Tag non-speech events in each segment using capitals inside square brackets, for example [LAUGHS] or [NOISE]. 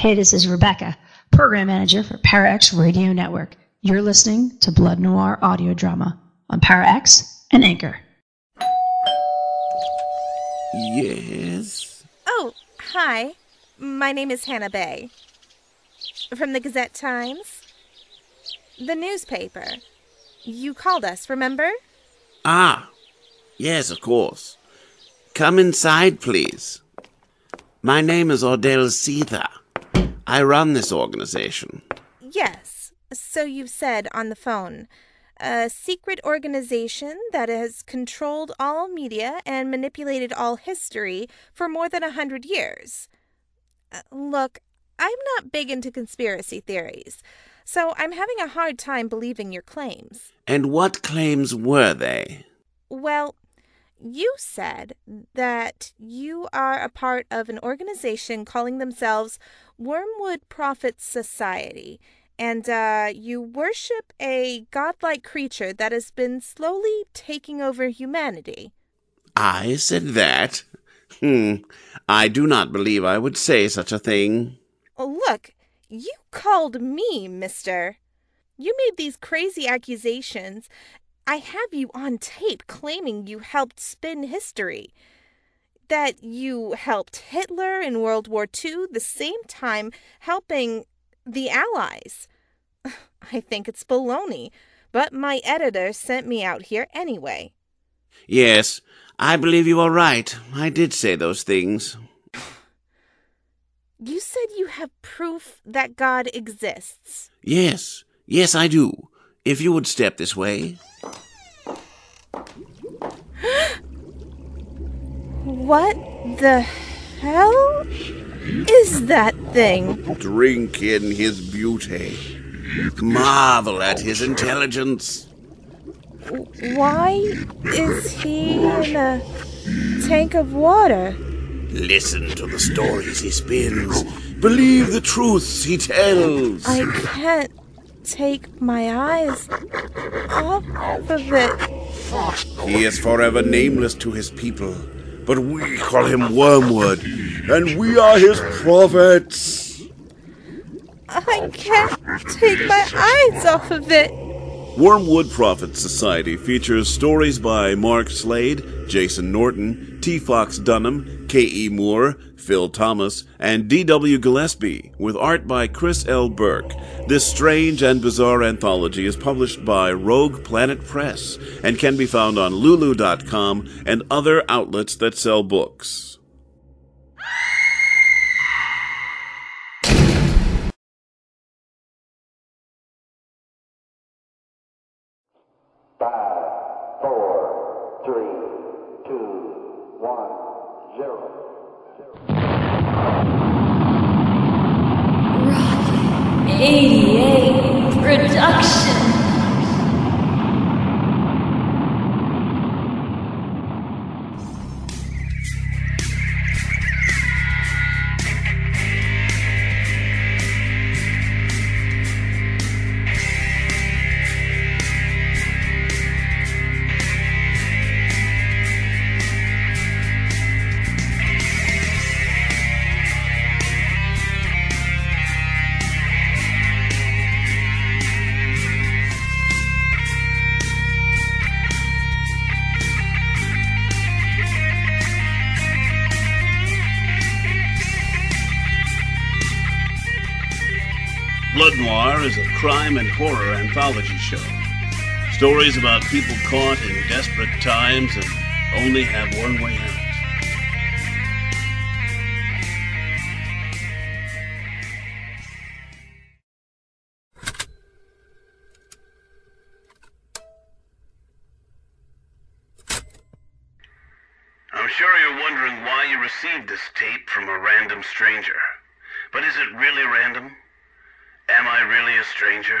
Hey, this is Rebecca, Program Manager for ParaX Radio Network. You're listening to Blood Noir audio drama on ParaX and Anchor. Yes. Oh, hi. My name is Hannah Bay. From the Gazette Times? The newspaper. You called us, remember? Ah, yes, of course. Come inside, please. My name is Ordell Seether. I run this organization. Yes, so you've said on the phone. A secret organization that has controlled all media and manipulated all history for more than a hundred years. Uh, look, I'm not big into conspiracy theories, so I'm having a hard time believing your claims. And what claims were they? Well, you said that you are a part of an organization calling themselves Wormwood Prophets Society, and uh, you worship a godlike creature that has been slowly taking over humanity. I said that? Hmm. I do not believe I would say such a thing. Oh, look, you called me, mister. You made these crazy accusations. I have you on tape claiming you helped spin history. That you helped Hitler in World War II, the same time helping the Allies. [LAUGHS] I think it's baloney, but my editor sent me out here anyway. Yes, I believe you are right. I did say those things. [SIGHS] You said you have proof that God exists. Yes, yes, I do. If you would step this way. [GASPS] [GASPS] [GASPS] What the hell is that thing? Drink in his beauty. Marvel at his intelligence. Why is he in a tank of water? Listen to the stories he spins. Believe the truths he tells. I can't take my eyes off of it. He is forever nameless to his people, but we call him Wormwood, and we are his prophets. I can't take my eyes off of it. Wormwood Prophet Society features stories by Mark Slade, Jason Norton, T. Fox Dunham, K. E. Moore, Phil Thomas, and D. W. Gillespie, with art by Chris L. Burke. This strange and bizarre anthology is published by Rogue Planet Press and can be found on Lulu.com and other outlets that sell books. Five, four, three, two, one, zero. 88 anthology show. Stories about people caught in desperate times and only have one way out. I'm sure you're wondering why you received this tape from a random stranger. But is it really random? Am I really a stranger?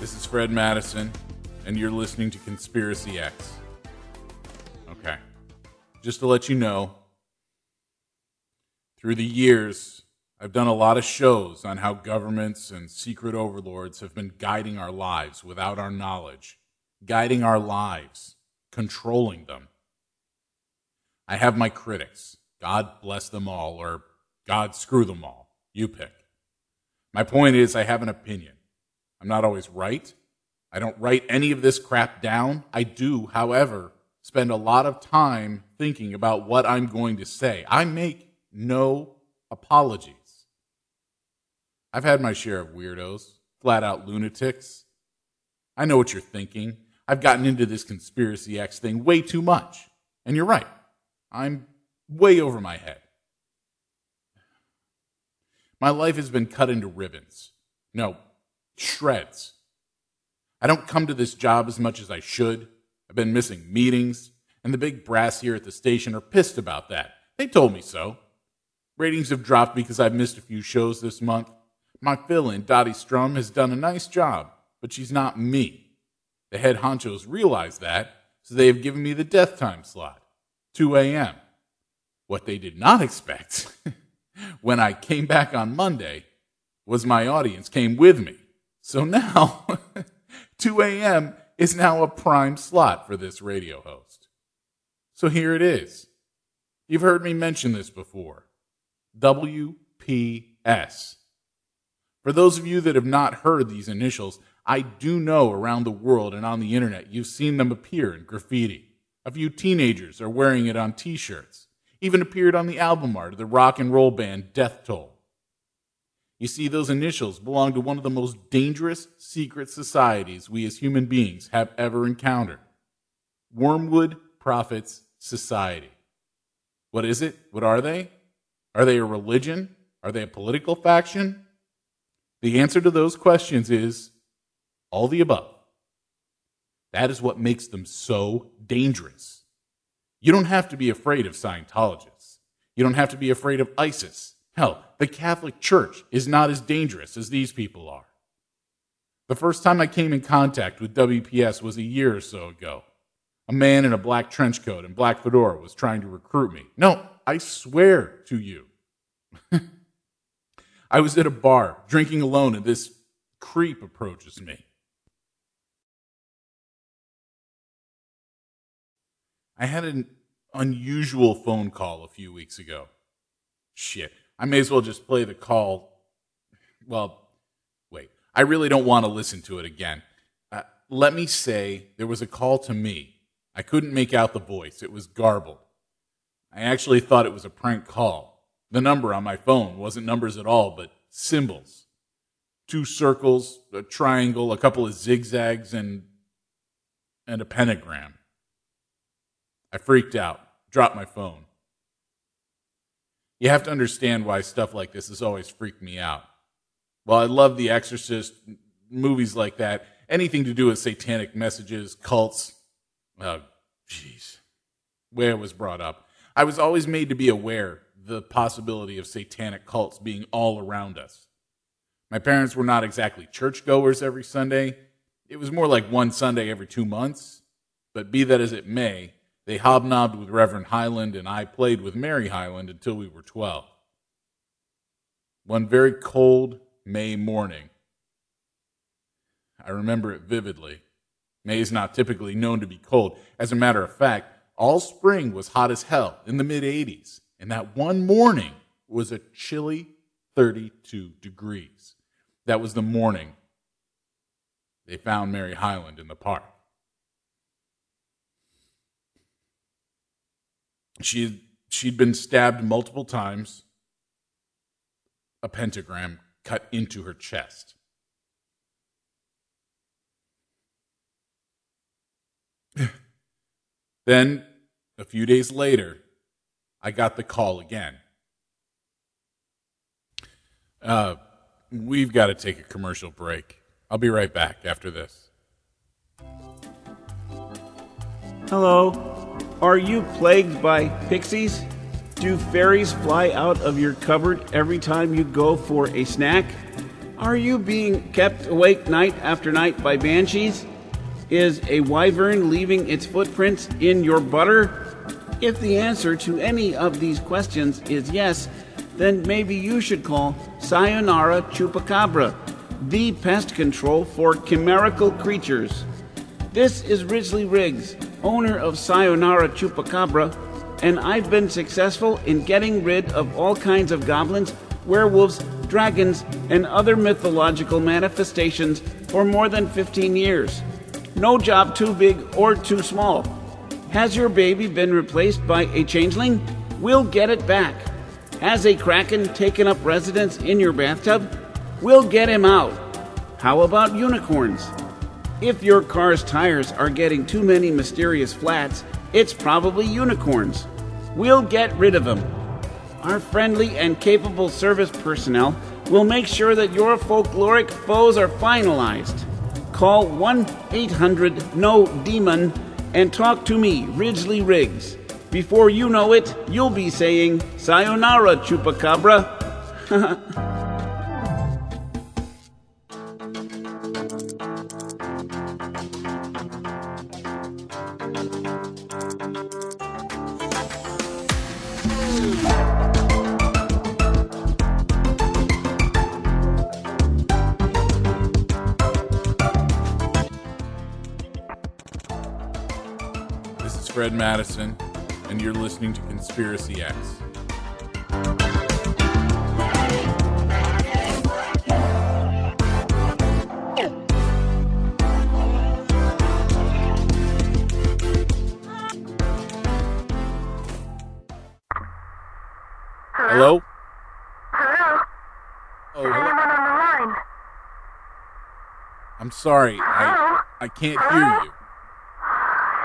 This is Fred Madison, and you're listening to Conspiracy X. Okay. Just to let you know, through the years, I've done a lot of shows on how governments and secret overlords have been guiding our lives without our knowledge, guiding our lives, controlling them. I have my critics. God bless them all, or God screw them all. You pick. My point is, I have an opinion. I'm not always right. I don't write any of this crap down. I do, however, spend a lot of time thinking about what I'm going to say. I make no apologies. I've had my share of weirdos, flat out lunatics. I know what you're thinking. I've gotten into this Conspiracy X thing way too much. And you're right. I'm way over my head. My life has been cut into ribbons. No, shreds. I don't come to this job as much as I should. I've been missing meetings, and the big brass here at the station are pissed about that. They told me so. Ratings have dropped because I've missed a few shows this month. My fill in, Dottie Strum, has done a nice job, but she's not me. The head honchos realize that, so they have given me the death time slot 2 a.m. What they did not expect [LAUGHS] when I came back on Monday was my audience came with me. So now, [LAUGHS] 2 a.m. is now a prime slot for this radio host. So here it is. You've heard me mention this before WPS. For those of you that have not heard these initials, I do know around the world and on the internet you've seen them appear in graffiti. A few teenagers are wearing it on t shirts, even appeared on the album art of the rock and roll band Death Toll. You see, those initials belong to one of the most dangerous secret societies we as human beings have ever encountered Wormwood Prophets Society. What is it? What are they? Are they a religion? Are they a political faction? The answer to those questions is all the above. That is what makes them so dangerous. You don't have to be afraid of Scientologists. You don't have to be afraid of ISIS. Hell, the Catholic Church is not as dangerous as these people are. The first time I came in contact with WPS was a year or so ago. A man in a black trench coat and black fedora was trying to recruit me. No, I swear to you. [LAUGHS] I was at a bar drinking alone, and this creep approaches me. I had an unusual phone call a few weeks ago. Shit, I may as well just play the call. Well, wait, I really don't want to listen to it again. Uh, let me say there was a call to me. I couldn't make out the voice, it was garbled. I actually thought it was a prank call. The number on my phone wasn't numbers at all, but symbols two circles, a triangle, a couple of zigzags, and, and a pentagram. I freaked out, dropped my phone. You have to understand why stuff like this has always freaked me out. Well, I love The Exorcist, movies like that, anything to do with satanic messages, cults. Oh, jeez. Where it was brought up. I was always made to be aware the possibility of satanic cults being all around us. My parents were not exactly churchgoers every Sunday. It was more like one Sunday every two months. But be that as it may, they hobnobbed with Reverend Highland, and I played with Mary Highland until we were 12. One very cold May morning, I remember it vividly. May is not typically known to be cold. As a matter of fact, all spring was hot as hell in the mid 80s, and that one morning was a chilly 32 degrees. That was the morning they found Mary Highland in the park. She She'd been stabbed multiple times, a pentagram cut into her chest. [SIGHS] then, a few days later, I got the call again. Uh, we've got to take a commercial break. I'll be right back after this. Hello. Are you plagued by pixies? Do fairies fly out of your cupboard every time you go for a snack? Are you being kept awake night after night by banshees? Is a wyvern leaving its footprints in your butter? If the answer to any of these questions is yes, then maybe you should call Sayonara Chupacabra, the pest control for chimerical creatures. This is Ridgely Riggs, owner of Sayonara Chupacabra, and I've been successful in getting rid of all kinds of goblins, werewolves, dragons, and other mythological manifestations for more than 15 years. No job too big or too small. Has your baby been replaced by a changeling? We'll get it back. Has a kraken taken up residence in your bathtub? We'll get him out. How about unicorns? If your car's tires are getting too many mysterious flats, it's probably unicorns. We'll get rid of them. Our friendly and capable service personnel will make sure that your folkloric foes are finalized. Call 1 800 NO DEMON and talk to me, Ridgely Riggs. Before you know it, you'll be saying, Sayonara, Chupacabra. [LAUGHS] Madison, and you're listening to Conspiracy X. Hello? Hello? Oh, hello. Anyone on the line? I'm sorry. I I can't hear you.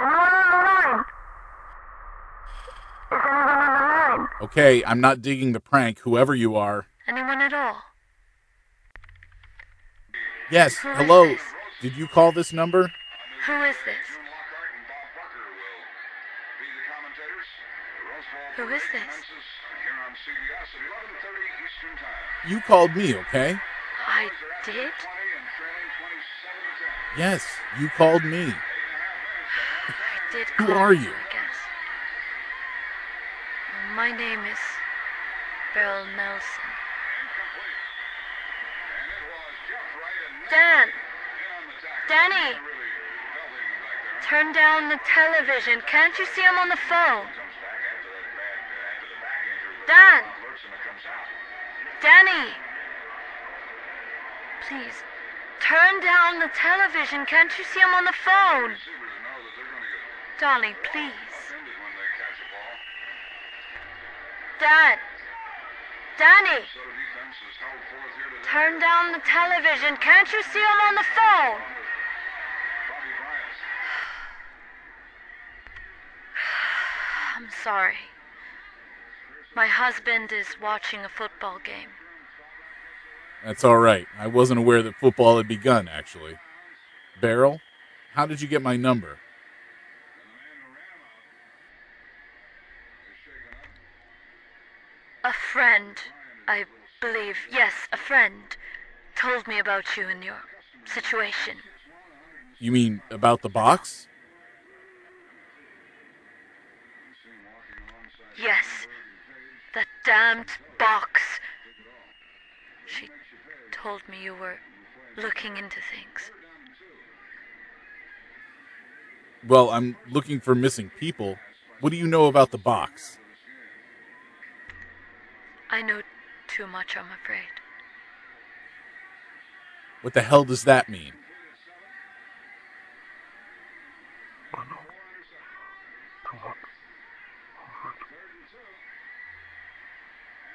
Anyone on the line? Is anyone on the line? Okay, I'm not digging the prank, whoever you are. Anyone at all? Yes, Who hello. Did you call this number? Who is this? Who is this? You called me, okay? I did? Yes, you called me. I did Who are you, you? I guess. My name is Beryl Nelson. Dan! Danny! Turn down the television. Can't you see I'm on the phone? Dan! Danny! Please, turn down the television. Can't you see I'm on the phone? Darling, please. Dan! Danny! Turn down the television. Can't you see I'm on the phone? [SIGHS] I'm sorry. My husband is watching a football game. That's all right. I wasn't aware that football had begun, actually. Beryl, how did you get my number? A friend, I believe, yes, a friend, told me about you and your situation. You mean about the box? Yes, that damned box. She told me you were looking into things. Well, I'm looking for missing people. What do you know about the box? I know too much, I'm afraid. What the hell does that mean?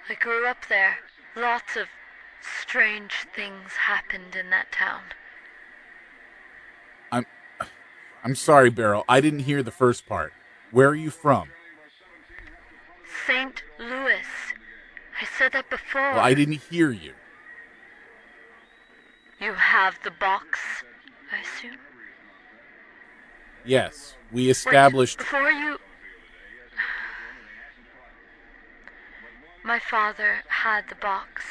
I grew up there. Lots of strange things happened in that town. I'm I'm sorry, Beryl. I didn't hear the first part. Where are you from? St. Said that before. Well, I didn't hear you. You have the box, I assume? Yes, we Wait, established. before you. My father had the box.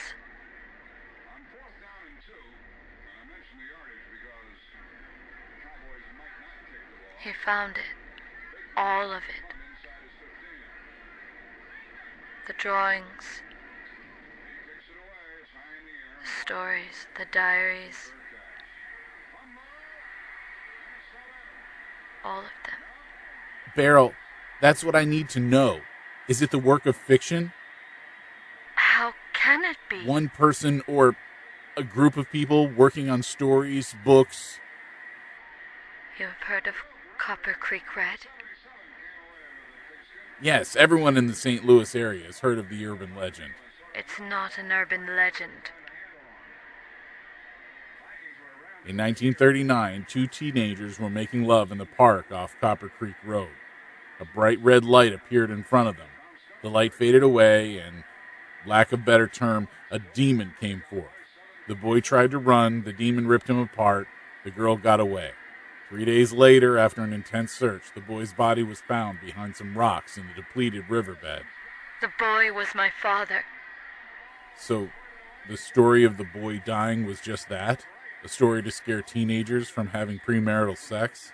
He found it. All of it. The drawings. Stories, the diaries. All of them. Beryl, that's what I need to know. Is it the work of fiction? How can it be? One person or a group of people working on stories, books? You have heard of Copper Creek Red? Yes, everyone in the St. Louis area has heard of the urban legend. It's not an urban legend. In 1939, two teenagers were making love in the park off Copper Creek Road. A bright red light appeared in front of them. The light faded away, and, lack of better term, a demon came forth. The boy tried to run, the demon ripped him apart, the girl got away. Three days later, after an intense search, the boy's body was found behind some rocks in the depleted riverbed. The boy was my father. So, the story of the boy dying was just that? A story to scare teenagers from having premarital sex?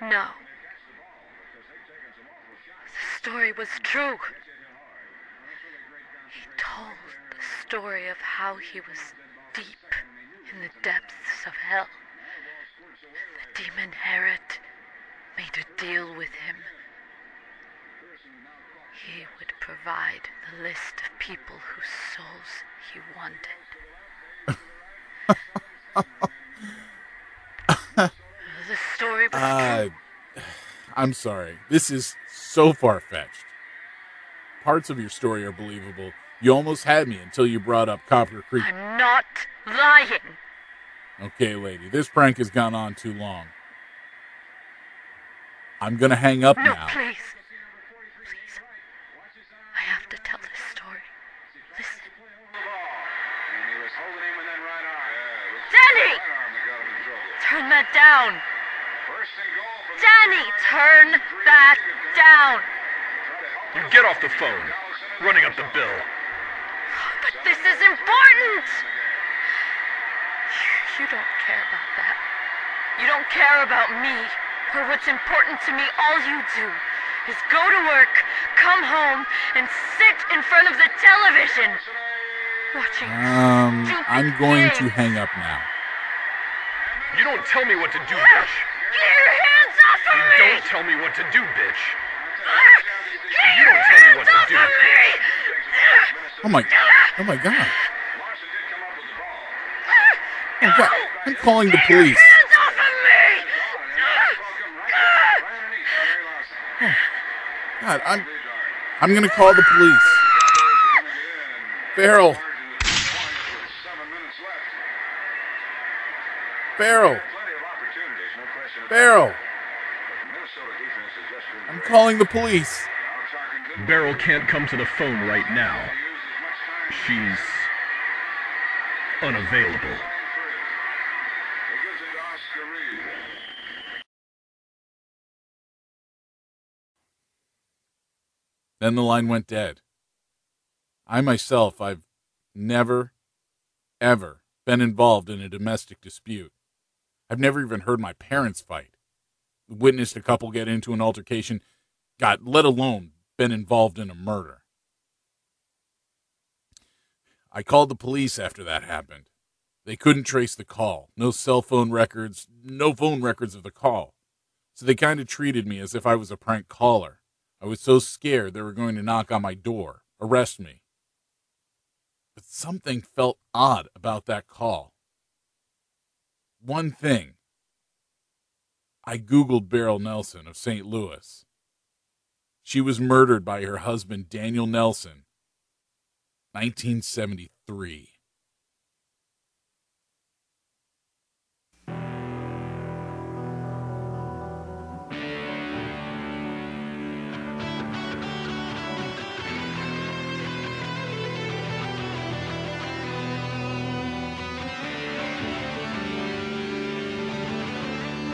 No. The story was true. He told the story of how he was deep in the depths of hell. The demon Herod made a deal with him. He would provide the list of people whose souls he wanted. The story Uh. I'm sorry. This is so far fetched. Parts of your story are believable. You almost had me until you brought up Copper Creek. I'm not lying. Okay, lady, this prank has gone on too long. I'm gonna hang up No, now. please. I have to tell this story. Listen. Danny! Turn that down. Danny, turn that down. You get off the phone. Running up the bill. But this is important. You don't care about that. You don't care about me or what's important to me. All you do is go to work, come home, and sit in front of the television. Watching Um, I'm going to hang up now. You don't tell me what to do, bitch. Get your hands off of You me! You don't tell me what to do, bitch. You don't tell me what to do! Oh my, oh my god. Oh god, I'm calling the police. me! God, I'm, I'm gonna call the police. Beryl. Beryl. Beryl. I'm calling the police. Beryl can't come to the phone right now. She's unavailable. Then the line went dead. I myself, I've never, ever been involved in a domestic dispute. I've never even heard my parents fight. Witnessed a couple get into an altercation, got let alone been involved in a murder. I called the police after that happened. They couldn't trace the call. No cell phone records, no phone records of the call. So they kind of treated me as if I was a prank caller. I was so scared they were going to knock on my door, arrest me. But something felt odd about that call. One thing. I Googled Beryl Nelson of St. Louis. She was murdered by her husband, Daniel Nelson. 1973.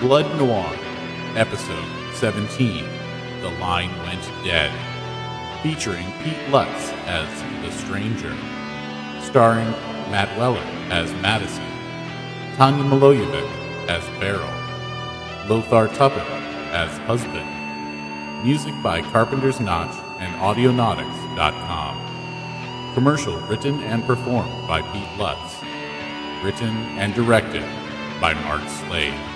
Blood Noir, Episode 17 The Line Went Dead, featuring Pete Lutz as The Stranger, starring Matt Weller as Madison, Tanya Milojevic as Beryl, Lothar Tuppan as Husband, music by Carpenter's Notch and Audionautix.com. Commercial written and performed by Pete Lutz. Written and directed by Mark Slade.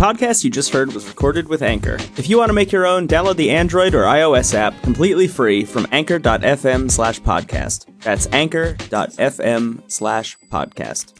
podcast you just heard was recorded with Anchor. If you want to make your own, download the Android or iOS app completely free from anchor.fm slash podcast. That's anchor.fm slash podcast.